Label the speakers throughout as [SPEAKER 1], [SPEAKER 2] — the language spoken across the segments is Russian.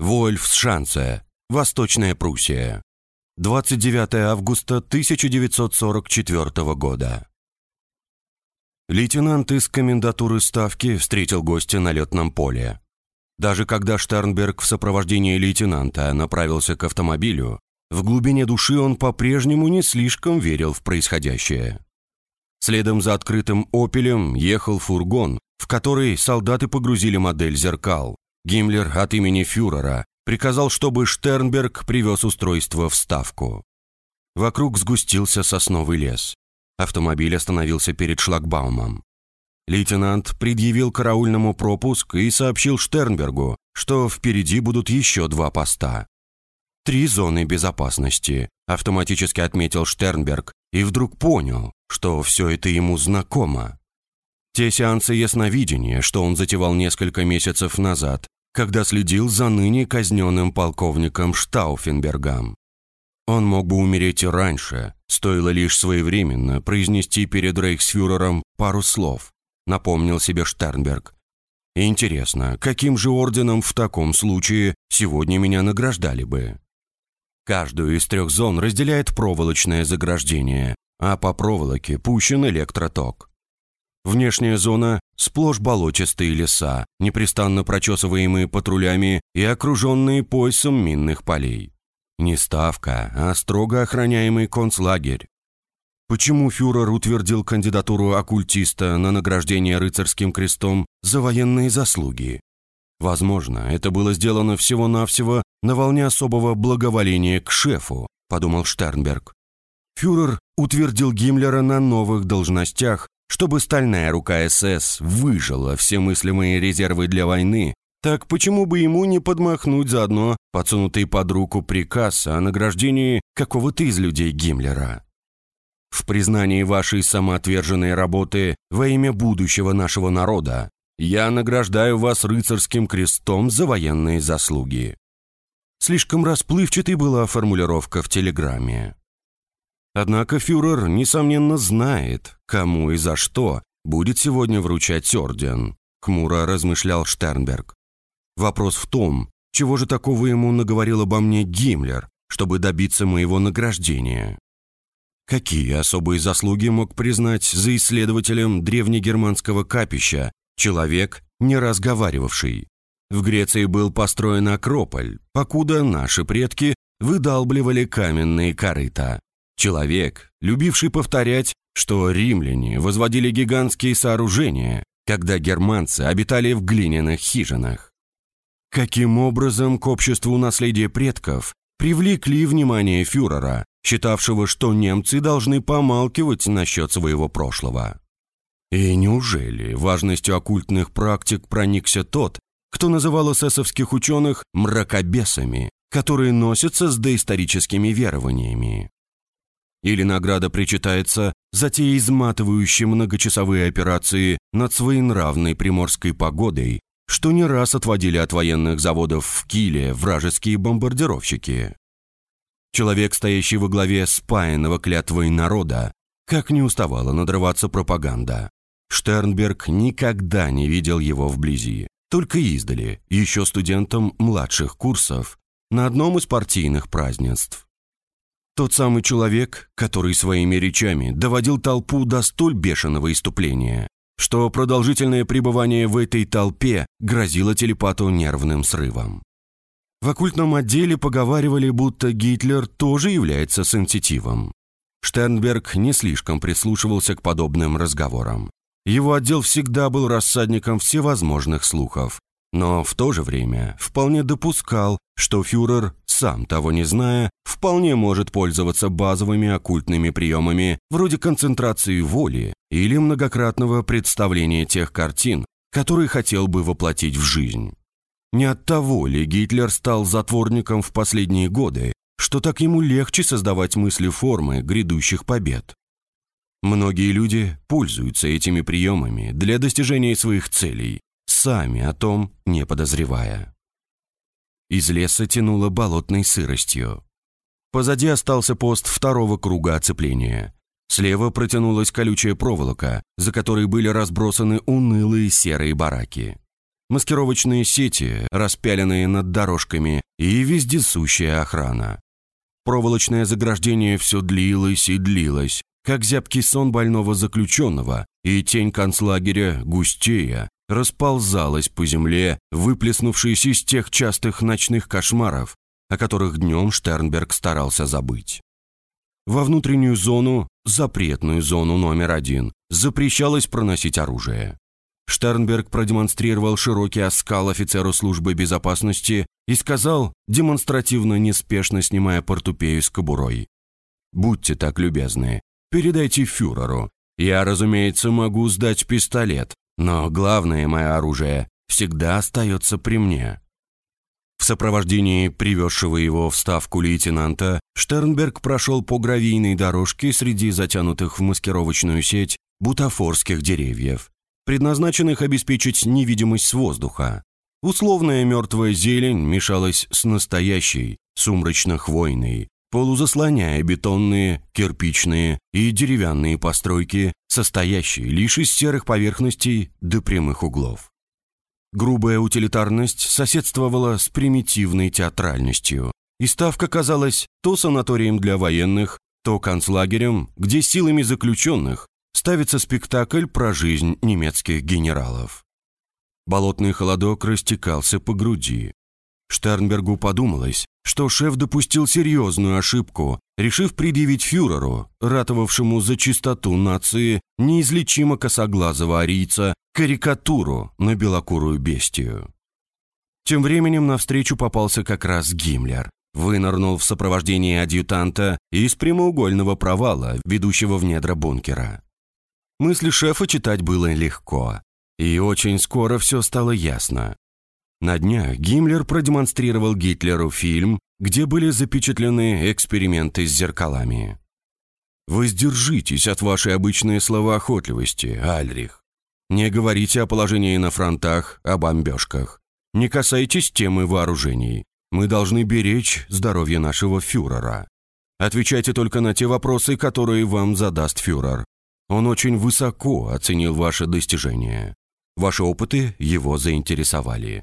[SPEAKER 1] Вольфсшанце, Восточная Пруссия. 29 августа 1944 года. Лейтенант из комендатуры Ставки встретил гостя на летном поле. Даже когда Штернберг в сопровождении лейтенанта направился к автомобилю, в глубине души он по-прежнему не слишком верил в происходящее. Следом за открытым «Опелем» ехал фургон, в который солдаты погрузили модель зеркал. Гиммлер от имени фюрера приказал, чтобы Штернберг привез устройство в Ставку. Вокруг сгустился сосновый лес. Автомобиль остановился перед шлагбаумом. Лейтенант предъявил караульному пропуск и сообщил Штернбергу, что впереди будут еще два поста. «Три зоны безопасности», – автоматически отметил Штернберг и вдруг понял, что все это ему знакомо. Те сеансы ясновидения, что он затевал несколько месяцев назад, когда следил за ныне казненным полковником Штауфенбергом. Он мог бы умереть и раньше, стоило лишь своевременно произнести перед рейхсфюрером пару слов, напомнил себе Штернберг. Интересно, каким же орденом в таком случае сегодня меня награждали бы? Каждую из трех зон разделяет проволочное заграждение, а по проволоке пущен электроток. Внешняя зона – сплошь болотистые леса, непрестанно прочесываемые патрулями и окруженные поясом минных полей. Не ставка, а строго охраняемый концлагерь. Почему фюрер утвердил кандидатуру оккультиста на награждение рыцарским крестом за военные заслуги? Возможно, это было сделано всего-навсего на волне особого благоволения к шефу, подумал Штернберг. Фюрер утвердил Гиммлера на новых должностях, чтобы стальная рука СС выжила все мыслимые резервы для войны так почему бы ему не подмахнуть заодно подсунутый под руку приказ о награждении какого-то из людей Гиммлера? В признании вашей самоотверженной работы во имя будущего нашего народа я награждаю вас рыцарским крестом за военные заслуги. Слишком расплывчатой была формулировка в телеграмме. Однако фюрер, несомненно, знает, кому и за что будет сегодня вручать орден, хмуро размышлял Штернберг. Вопрос в том, чего же такого ему наговорил обо мне Гиммлер, чтобы добиться моего награждения? Какие особые заслуги мог признать за исследователем древнегерманского капища человек, не разговаривавший? В Греции был построен Акрополь, покуда наши предки выдалбливали каменные корыта. Человек, любивший повторять, что римляне возводили гигантские сооружения, когда германцы обитали в глиняных хижинах. Каким образом к обществу наследия предков привлекли внимание фюрера, считавшего, что немцы должны помалкивать насчет своего прошлого? И неужели важностью оккультных практик проникся тот, кто называл эсэсовских ученых «мракобесами», которые носятся с доисторическими верованиями? Или награда причитается за те изматывающие многочасовые операции над своенравной приморской погодой, что не раз отводили от военных заводов в Киле вражеские бомбардировщики. Человек, стоящий во главе спаянного клятвой народа, как не уставала надрываться пропаганда. Штернберг никогда не видел его вблизи, только издали, еще студентом младших курсов, на одном из партийных празднеств. Тот самый человек, который своими речами доводил толпу до столь бешеного иступления, что продолжительное пребывание в этой толпе грозило телепату нервным срывом. В оккультном отделе поговаривали, будто Гитлер тоже является сенситивом. Штернберг не слишком прислушивался к подобным разговорам. Его отдел всегда был рассадником всевозможных слухов, но в то же время вполне допускал, что фюрер, сам того не зная, вполне может пользоваться базовыми оккультными приемами вроде концентрации воли или многократного представления тех картин, которые хотел бы воплотить в жизнь. Не от того ли Гитлер стал затворником в последние годы, что так ему легче создавать мысли формы грядущих побед? Многие люди пользуются этими приемами для достижения своих целей, сами о том не подозревая. Из леса тянуло болотной сыростью. Позади остался пост второго круга оцепления. Слева протянулась колючая проволока, за которой были разбросаны унылые серые бараки. маскировочные сети, распяленные над дорожками, и вездесущая охрана. Проволочное заграждение все длилось и длилось, как зябкий сон больного заключенного, и тень концлагеря, густея, расползалась по земле, выплеснувшись из тех частых ночных кошмаров, о которых днем Штернберг старался забыть. Во внутреннюю зону, запретную зону номер один, запрещалось проносить оружие. Штернберг продемонстрировал широкий оскал офицеру службы безопасности и сказал, демонстративно неспешно снимая портупею с кобурой. «Будьте так любезны, передайте фюреру. Я, разумеется, могу сдать пистолет, но главное мое оружие всегда остается при мне». В сопровождении привезшего его в ставку лейтенанта Штернберг прошел по гравийной дорожке среди затянутых в маскировочную сеть бутафорских деревьев предназначенных обеспечить невидимость с воздуха. Условная мертвая зелень мешалась с настоящей, сумрачно-хвойной, полузаслоняя бетонные, кирпичные и деревянные постройки, состоящие лишь из серых поверхностей до прямых углов. Грубая утилитарность соседствовала с примитивной театральностью, и ставка казалась то санаторием для военных, то концлагерем, где силами заключенных ставится спектакль про жизнь немецких генералов. Болотный холодок растекался по груди. Штернбергу подумалось, что шеф допустил серьезную ошибку, решив предъявить фюреру, ратовавшему за чистоту нации, неизлечимо косоглазого арийца, карикатуру на белокурую бестию. Тем временем навстречу попался как раз Гиммлер. Вынырнул в сопровождении адъютанта из прямоугольного провала, ведущего в недра бункера. Мысли шефа читать было легко. И очень скоро все стало ясно. На днях Гиммлер продемонстрировал Гитлеру фильм, где были запечатлены эксперименты с зеркалами. «Воздержитесь от вашей обычной словоохотливости, Альрих. Не говорите о положении на фронтах, о бомбежках. Не касайтесь темы вооружений. Мы должны беречь здоровье нашего фюрера. Отвечайте только на те вопросы, которые вам задаст фюрер. Он очень высоко оценил ваши достижения. Ваши опыты его заинтересовали.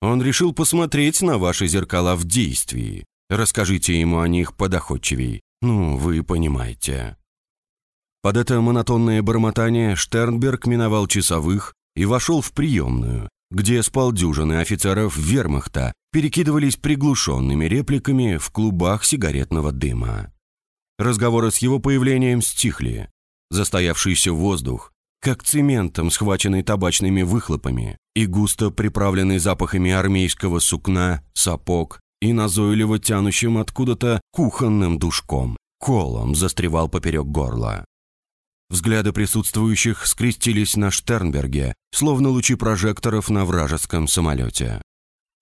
[SPEAKER 1] Он решил посмотреть на ваши зеркала в действии. Расскажите ему о них подоходчивей. Ну, вы понимаете. Под это монотонное бормотание Штернберг миновал часовых и вошел в приемную, где с полдюжины офицеров вермахта перекидывались приглушенными репликами в клубах сигаретного дыма. Разговоры с его появлением стихли. Застоявшийся воздух, как цементом, схваченный табачными выхлопами и густо приправленный запахами армейского сукна, сапог и назойливо тянущим откуда-то кухонным душком, колом застревал поперек горла. Взгляды присутствующих скрестились на Штернберге, словно лучи прожекторов на вражеском самолете.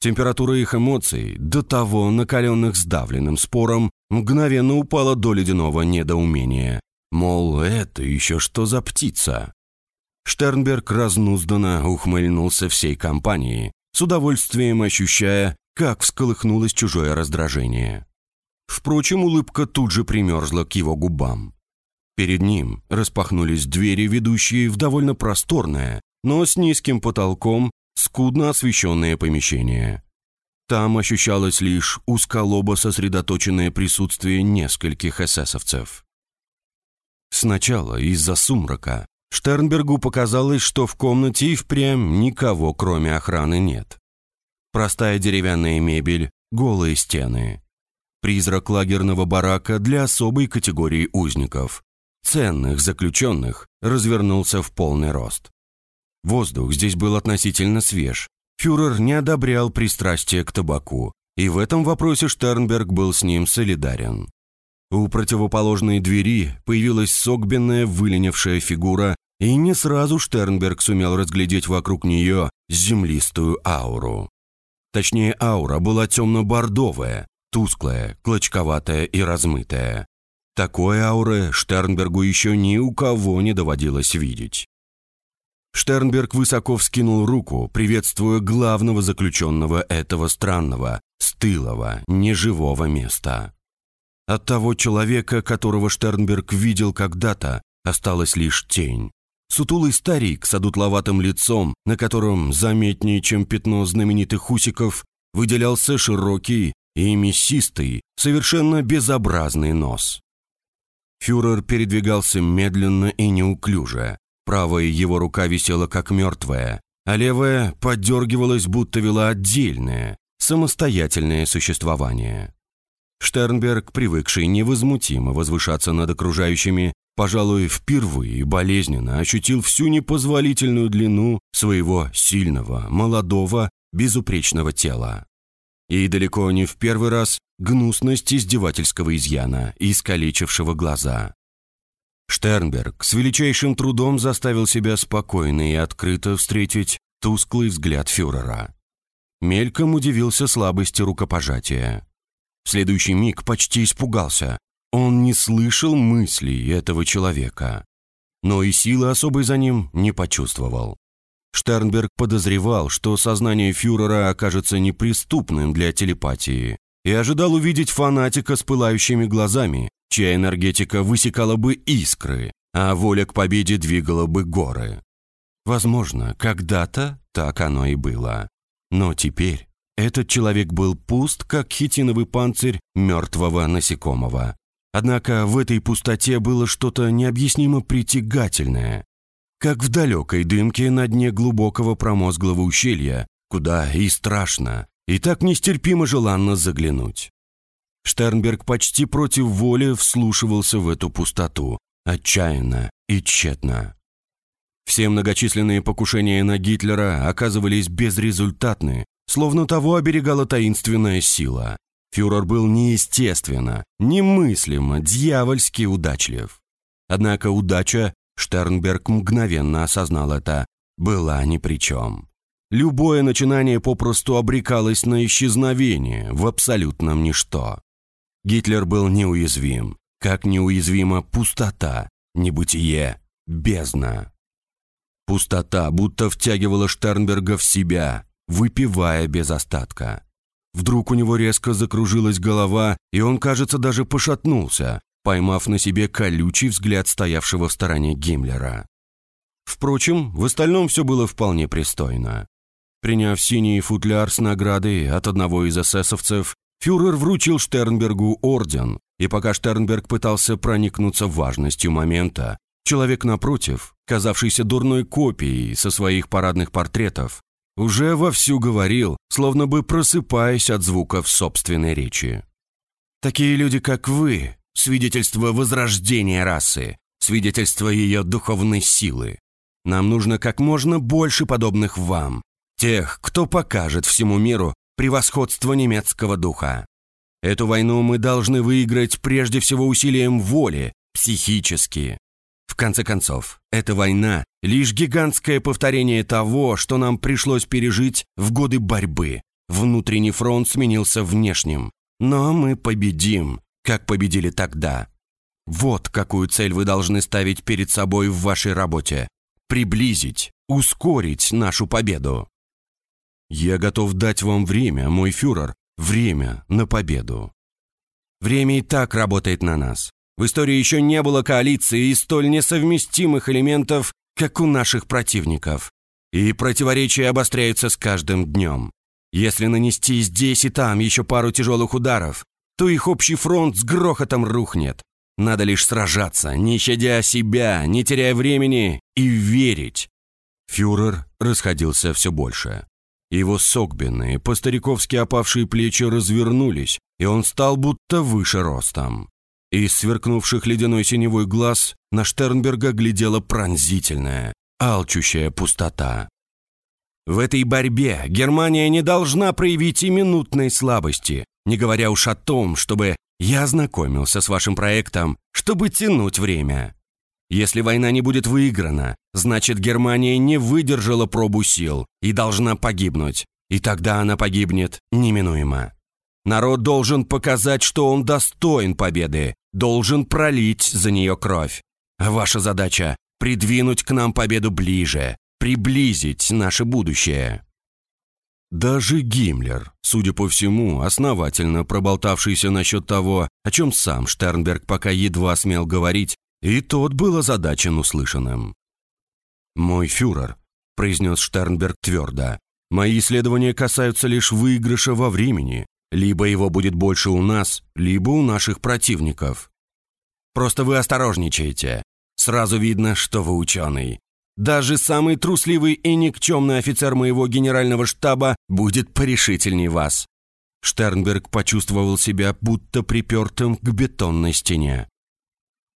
[SPEAKER 1] Температура их эмоций, до того накаленных сдавленным спором, мгновенно упала до ледяного недоумения. Мол, это еще что за птица? Штернберг разнузданно ухмыльнулся всей компанией, с удовольствием ощущая, как всколыхнулось чужое раздражение. Впрочем, улыбка тут же примерзла к его губам. Перед ним распахнулись двери, ведущие в довольно просторное, но с низким потолком, скудно освещенное помещение. Там ощущалось лишь узколобо сосредоточенное присутствие нескольких эсэсовцев. Сначала из-за сумрака Штернбергу показалось, что в комнате и впрямь никого, кроме охраны, нет. Простая деревянная мебель, голые стены. Призрак лагерного барака для особой категории узников. Ценных заключенных развернулся в полный рост. Воздух здесь был относительно свеж. Фюрер не одобрял пристрастие к табаку, и в этом вопросе Штернберг был с ним солидарен. У противоположной двери появилась согбенная, выленившая фигура, и не сразу Штернберг сумел разглядеть вокруг нее землистую ауру. Точнее, аура была темно-бордовая, тусклая, клочковатая и размытая. Такой ауры Штернбергу еще ни у кого не доводилось видеть. Штернберг высоко вскинул руку, приветствуя главного заключенного этого странного, стылого, неживого места. От того человека, которого Штернберг видел когда-то, осталась лишь тень. Сутулый старик с одутловатым лицом, на котором заметнее, чем пятно знаменитых усиков, выделялся широкий и мясистый, совершенно безобразный нос. Фюрер передвигался медленно и неуклюже. Правая его рука висела как мертвая, а левая поддергивалась, будто вела отдельное, самостоятельное существование. Штернберг, привыкший невозмутимо возвышаться над окружающими, пожалуй, впервые болезненно ощутил всю непозволительную длину своего сильного, молодого, безупречного тела. И далеко не в первый раз гнусность издевательского изъяна, искалечившего глаза. Штернберг с величайшим трудом заставил себя спокойно и открыто встретить тусклый взгляд фюрера. Мельком удивился слабости рукопожатия. В следующий миг почти испугался. Он не слышал мыслей этого человека. Но и силы особой за ним не почувствовал. Штернберг подозревал, что сознание фюрера окажется неприступным для телепатии, и ожидал увидеть фанатика с пылающими глазами, чья энергетика высекала бы искры, а воля к победе двигала бы горы. Возможно, когда-то так оно и было. Но теперь этот человек был пуст, как хитиновый панцирь мертвого насекомого. Однако в этой пустоте было что-то необъяснимо притягательное. Как в далекой дымке на дне глубокого промозглого ущелья, куда и страшно, и так нестерпимо желанно заглянуть. Штернберг почти против воли вслушивался в эту пустоту, отчаянно и тщетно. Все многочисленные покушения на Гитлера оказывались безрезультатны, словно того оберегала таинственная сила. Фюрер был неестественно, немыслимо, дьявольски удачлив. Однако удача, Штернберг мгновенно осознал это, была ни при чем. Любое начинание попросту обрекалось на исчезновение в абсолютном ничто. Гитлер был неуязвим, как неуязвима пустота, небытие, бездна. Пустота будто втягивала Штернберга в себя, выпивая без остатка. Вдруг у него резко закружилась голова, и он, кажется, даже пошатнулся, поймав на себе колючий взгляд стоявшего в стороне Гиммлера. Впрочем, в остальном все было вполне пристойно. Приняв синий футляр с наградой от одного из эсэсовцев, фюрер вручил Штернбергу орден, и пока Штернберг пытался проникнуться важностью момента, человек напротив, казавшийся дурной копией со своих парадных портретов, уже вовсю говорил, словно бы просыпаясь от звуков собственной речи. «Такие люди, как вы, свидетельство возрождения расы, свидетельство ее духовной силы. Нам нужно как можно больше подобных вам, тех, кто покажет всему миру превосходство немецкого духа. Эту войну мы должны выиграть прежде всего усилием воли, психически, конце концов, эта война – лишь гигантское повторение того, что нам пришлось пережить в годы борьбы. Внутренний фронт сменился внешним. Но мы победим, как победили тогда. Вот какую цель вы должны ставить перед собой в вашей работе. Приблизить, ускорить нашу победу. Я готов дать вам время, мой фюрер, время на победу. Время и так работает на нас. В истории еще не было коалиции и столь несовместимых элементов, как у наших противников. И противоречия обостряются с каждым днем. Если нанести здесь и там еще пару тяжелых ударов, то их общий фронт с грохотом рухнет. Надо лишь сражаться, не щадя себя, не теряя времени и верить. Фюрер расходился все больше. Его согбенные, по-стариковски опавшие плечи развернулись, и он стал будто выше ростом. Из сверкнувших ледяной синевой глаз на Штернберга глядела пронзительная, алчущая пустота. В этой борьбе Германия не должна проявить и минутной слабости, не говоря уж о том, чтобы я ознакомился с вашим проектом, чтобы тянуть время. Если война не будет выиграна, значит Германия не выдержала пробу сил и должна погибнуть, и тогда она погибнет неминуемо. Народ должен показать, что он достоин победы, должен пролить за нее кровь. Ваша задача – придвинуть к нам победу ближе, приблизить наше будущее». Даже Гиммлер, судя по всему, основательно проболтавшийся насчет того, о чем сам Штернберг пока едва смел говорить, и тот был озадачен услышанным. «Мой фюрер», — произнес Штернберг твердо, «мои исследования касаются лишь выигрыша во времени. Либо его будет больше у нас, либо у наших противников. Просто вы осторожничаете. Сразу видно, что вы ученый. Даже самый трусливый и никчемный офицер моего генерального штаба будет порешительней вас». Штернберг почувствовал себя будто припертым к бетонной стене.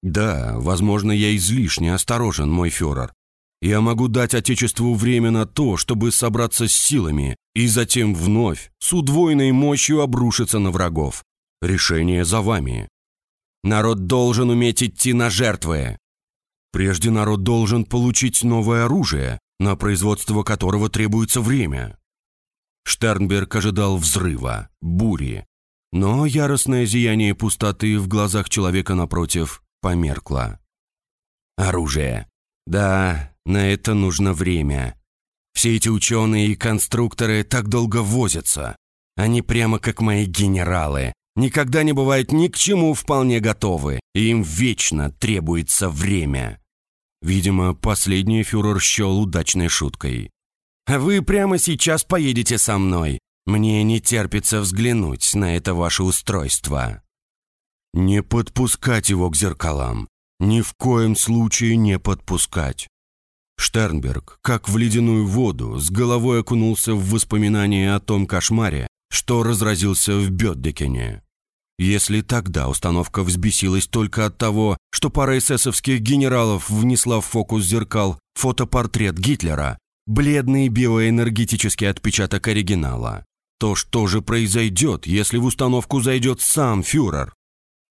[SPEAKER 1] «Да, возможно, я излишне осторожен, мой фюрер. Я могу дать Отечеству время на то, чтобы собраться с силами и затем вновь с удвоенной мощью обрушиться на врагов. Решение за вами. Народ должен уметь идти на жертвы. Прежде народ должен получить новое оружие, на производство которого требуется время. Штернберг ожидал взрыва, бури, но яростное зияние пустоты в глазах человека напротив померкло. Оружие. Да, на это нужно время. Все эти ученые и конструкторы так долго возятся. Они прямо как мои генералы. Никогда не бывают ни к чему вполне готовы. И им вечно требуется время. Видимо, последний фюрер счел удачной шуткой. «А вы прямо сейчас поедете со мной. Мне не терпится взглянуть на это ваше устройство». «Не подпускать его к зеркалам. Ни в коем случае не подпускать. Штернберг, как в ледяную воду, с головой окунулся в воспоминания о том кошмаре, что разразился в Бёддекене. Если тогда установка взбесилась только от того, что пара эсэсовских генералов внесла в фокус зеркал фотопортрет Гитлера, бледный биоэнергетический отпечаток оригинала, то что же произойдет, если в установку зайдет сам фюрер?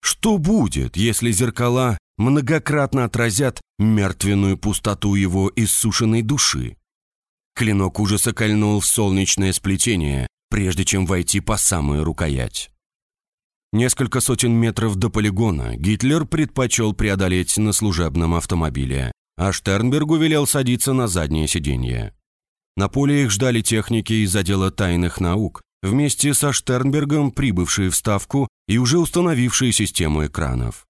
[SPEAKER 1] Что будет, если зеркала многократно отразят мертвенную пустоту его иссушенной души. Клинок ужаса кольнул в солнечное сплетение, прежде чем войти по самую рукоять. Несколько сотен метров до полигона Гитлер предпочел преодолеть на служебном автомобиле, а Штернбергу велел садиться на заднее сиденье. На поле их ждали техники из отдела тайных наук, вместе со Штернбергом прибывшие в Ставку и уже установившие систему экранов.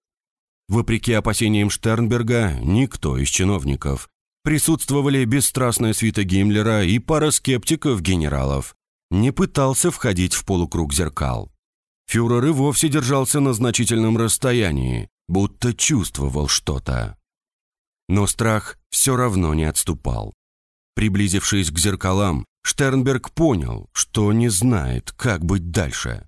[SPEAKER 1] Вопреки опасениям Штернберга, никто из чиновников. Присутствовали бесстрастная свита Гиммлера и пара скептиков-генералов. Не пытался входить в полукруг зеркал. Фюрер и вовсе держался на значительном расстоянии, будто чувствовал что-то. Но страх все равно не отступал. Приблизившись к зеркалам, Штернберг понял, что не знает, как быть дальше.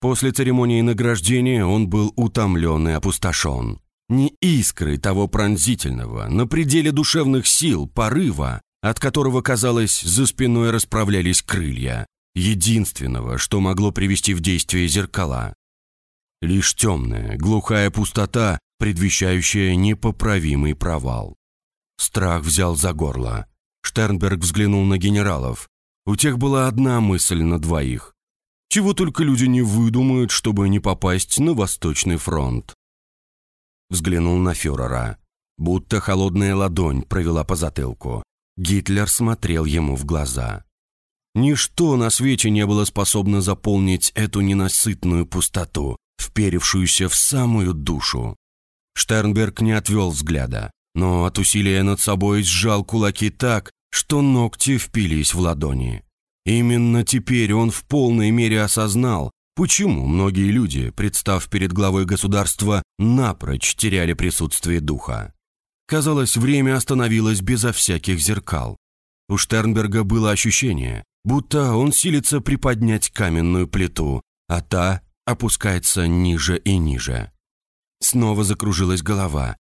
[SPEAKER 1] После церемонии награждения он был утомлен и опустошен. Ни искры того пронзительного, на пределе душевных сил, порыва, от которого, казалось, за спиной расправлялись крылья, единственного, что могло привести в действие зеркала. Лишь темная, глухая пустота, предвещающая непоправимый провал. Страх взял за горло. Штернберг взглянул на генералов. У тех была одна мысль на двоих. Чего только люди не выдумают, чтобы не попасть на Восточный фронт. Взглянул на фюрера. Будто холодная ладонь провела по затылку. Гитлер смотрел ему в глаза. Ничто на свете не было способно заполнить эту ненасытную пустоту, вперевшуюся в самую душу. Штернберг не отвел взгляда, но от усилия над собой сжал кулаки так, что ногти впились в ладони. Именно теперь он в полной мере осознал, почему многие люди, представ перед главой государства, напрочь теряли присутствие духа. Казалось, время остановилось безо всяких зеркал. У Штернберга было ощущение, будто он силится приподнять каменную плиту, а та опускается ниже и ниже. Снова закружилась голова.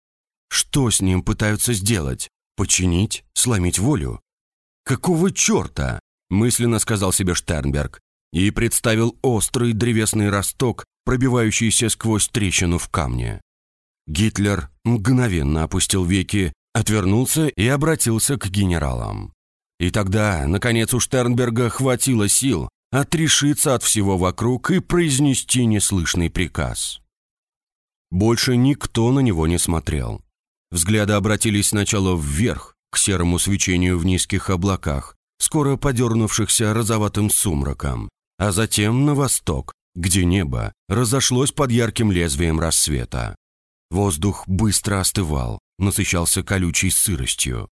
[SPEAKER 1] Что с ним пытаются сделать? Починить? Сломить волю? Какого черта? Мысленно сказал себе Штернберг и представил острый древесный росток, пробивающийся сквозь трещину в камне. Гитлер мгновенно опустил веки, отвернулся и обратился к генералам. И тогда, наконец, у Штернберга хватило сил отрешиться от всего вокруг и произнести неслышный приказ. Больше никто на него не смотрел. Взгляды обратились сначала вверх, к серому свечению в низких облаках, скоро подернувшихся розоватым сумраком, а затем на восток, где небо разошлось под ярким лезвием рассвета. Воздух быстро остывал, насыщался колючей сыростью.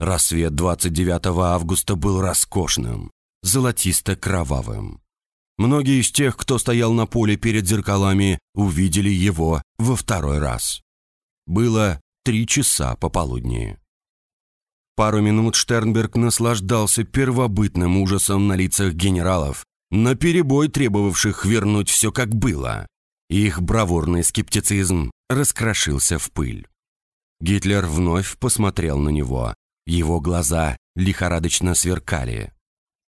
[SPEAKER 1] Рассвет 29 августа был роскошным, золотисто-кровавым. Многие из тех, кто стоял на поле перед зеркалами, увидели его во второй раз. Было три часа пополудни. Пару минут Штернберг наслаждался первобытным ужасом на лицах генералов, наперебой требовавших вернуть все как было. Их бравурный скептицизм раскрошился в пыль. Гитлер вновь посмотрел на него. Его глаза лихорадочно сверкали.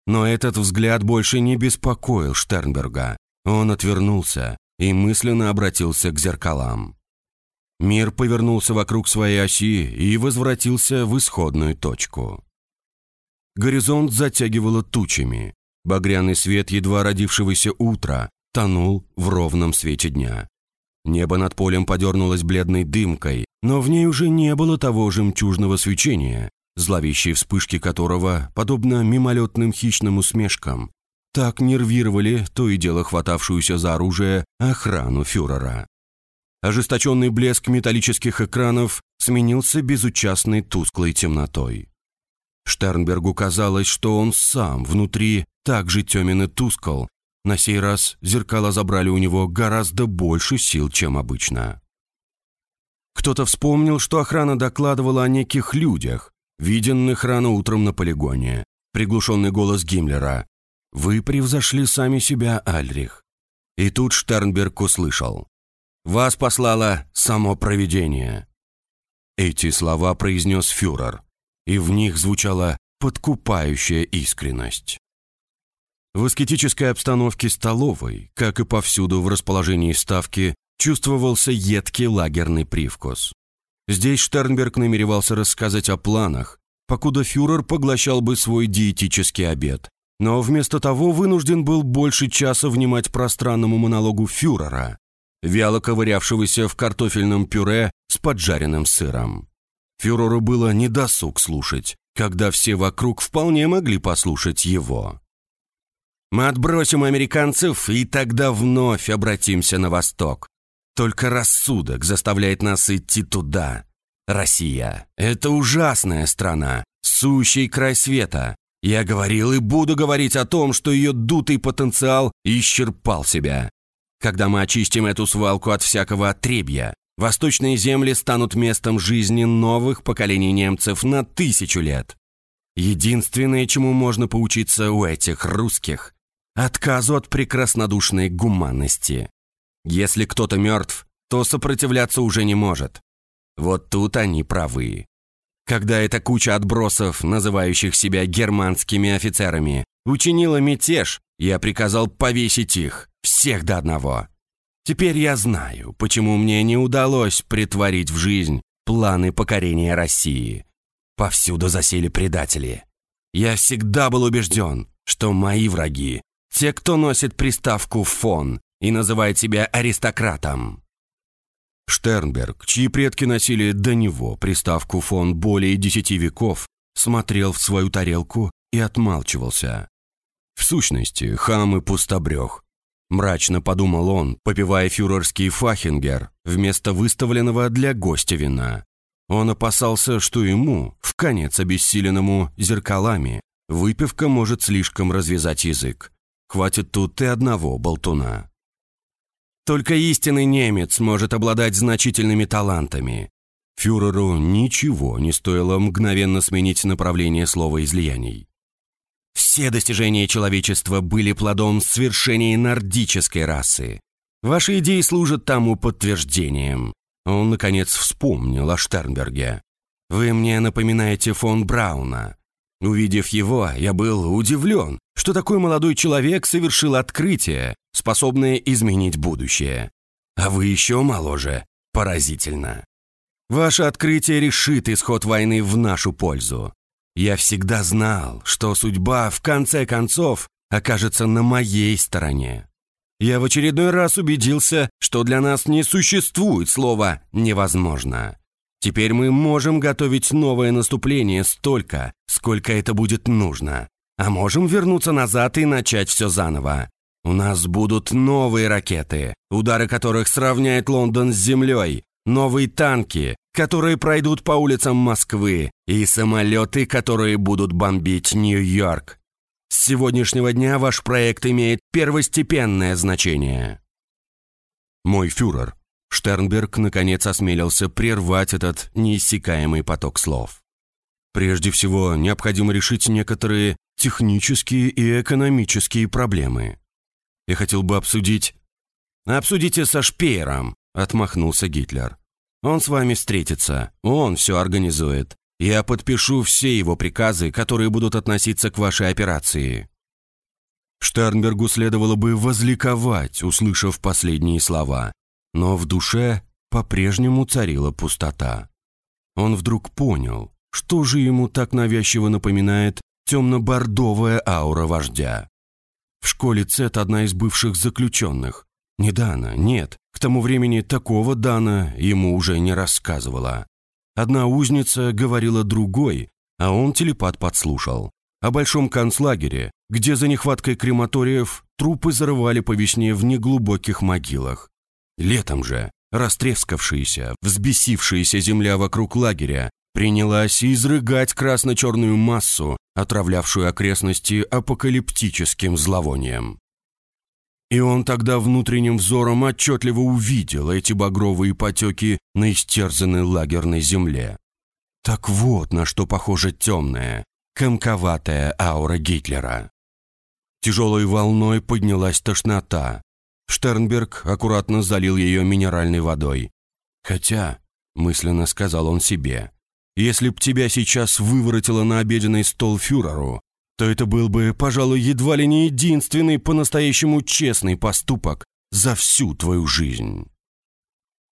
[SPEAKER 1] Но этот взгляд больше не беспокоил Штернберга. Он отвернулся и мысленно обратился к зеркалам. Мир повернулся вокруг своей оси и возвратился в исходную точку. Горизонт затягивало тучами. Багряный свет едва родившегося утра тонул в ровном свете дня. Небо над полем подернулось бледной дымкой, но в ней уже не было того жемчужного свечения, зловещие вспышки которого, подобно мимолетным хищным усмешкам, так нервировали то и дело хватавшуюся за оружие охрану фюрера. Ожесточенный блеск металлических экранов сменился безучастной тусклой темнотой. Штернбергу казалось, что он сам внутри так же темен и тускл. На сей раз зеркала забрали у него гораздо больше сил, чем обычно. Кто-то вспомнил, что охрана докладывала о неких людях, виденных рано утром на полигоне. Приглушенный голос Гиммлера. «Вы превзошли сами себя, Альрих». И тут Штернберг услышал. Вас послало само провидение». Эти слова произнес фюрер, и в них звучала подкупающая искренность. В аскетической обстановке столовой, как и повсюду в расположении ставки, чувствовался едкий лагерный привкус. Здесь Штернберг намеревался рассказать о планах, покуда фюрер поглощал бы свой диетический обед, но вместо того вынужден был больше часа внимать пространному монологу фюрера, вяло ковырявшегося в картофельном пюре с поджаренным сыром. Фюреру было недосуг слушать, когда все вокруг вполне могли послушать его. «Мы отбросим американцев, и тогда вновь обратимся на восток. Только рассудок заставляет нас идти туда. Россия — это ужасная страна, сущий край света. Я говорил и буду говорить о том, что ее дутый потенциал исчерпал себя. Когда мы очистим эту свалку от всякого отребья, восточные земли станут местом жизни новых поколений немцев на тысячу лет. Единственное, чему можно поучиться у этих русских – отказу от прекраснодушной гуманности. Если кто-то мертв, то сопротивляться уже не может. Вот тут они правы. Когда эта куча отбросов, называющих себя германскими офицерами, учинила мятеж, я приказал повесить их. Всех до одного. Теперь я знаю, почему мне не удалось притворить в жизнь планы покорения России. Повсюду засели предатели. Я всегда был убежден, что мои враги – те, кто носит приставку «фон» и называет себя аристократом. Штернберг, чьи предки носили до него приставку «фон» более десяти веков, смотрел в свою тарелку и отмалчивался. В сущности, хам и пустобрех, Мрачно подумал он, попивая фюрерский фахингер вместо выставленного для гостя вина. Он опасался, что ему, в конец обессиленному зеркалами, выпивка может слишком развязать язык. Хватит тут и одного болтуна. Только истинный немец может обладать значительными талантами. Фюреру ничего не стоило мгновенно сменить направление слова излияний. Все достижения человечества были плодом свершений нордической расы. Ваши идеи служат тому подтверждением. Он, наконец, вспомнил о Штернберге. Вы мне напоминаете фон Брауна. Увидев его, я был удивлен, что такой молодой человек совершил открытие, способное изменить будущее. А вы еще моложе. Поразительно. Ваше открытие решит исход войны в нашу пользу. Я всегда знал, что судьба, в конце концов, окажется на моей стороне. Я в очередной раз убедился, что для нас не существует слова «невозможно». Теперь мы можем готовить новое наступление столько, сколько это будет нужно. А можем вернуться назад и начать все заново. У нас будут новые ракеты, удары которых сравняют Лондон с землей, новые танки, которые пройдут по улицам Москвы, и самолеты, которые будут бомбить Нью-Йорк. С сегодняшнего дня ваш проект имеет первостепенное значение. Мой фюрер, Штернберг наконец осмелился прервать этот неиссякаемый поток слов. Прежде всего, необходимо решить некоторые технические и экономические проблемы. Я хотел бы обсудить... «Обсудите со Шпеером», — отмахнулся Гитлер. «Он с вами встретится, он все организует. Я подпишу все его приказы, которые будут относиться к вашей операции». Штернбергу следовало бы возликовать, услышав последние слова, но в душе по-прежнему царила пустота. Он вдруг понял, что же ему так навязчиво напоминает темно-бордовая аура вождя. В школе Цет одна из бывших заключенных. Не Дана, нет, к тому времени такого Дана ему уже не рассказывала. Одна узница говорила другой, а он телепат подслушал. О большом концлагере, где за нехваткой крематориев трупы зарывали по весне в неглубоких могилах. Летом же растрескавшаяся, взбесившаяся земля вокруг лагеря принялась изрыгать красно-черную массу, отравлявшую окрестности апокалиптическим зловонием. И он тогда внутренним взором отчетливо увидел эти багровые потеки на истерзанной лагерной земле. Так вот, на что похожа темная, комковатая аура Гитлера. Тяжелой волной поднялась тошнота. Штернберг аккуратно залил ее минеральной водой. «Хотя», — мысленно сказал он себе, если б тебя сейчас выворотило на обеденный стол фюреру, то это был бы, пожалуй, едва ли не единственный по-настоящему честный поступок за всю твою жизнь.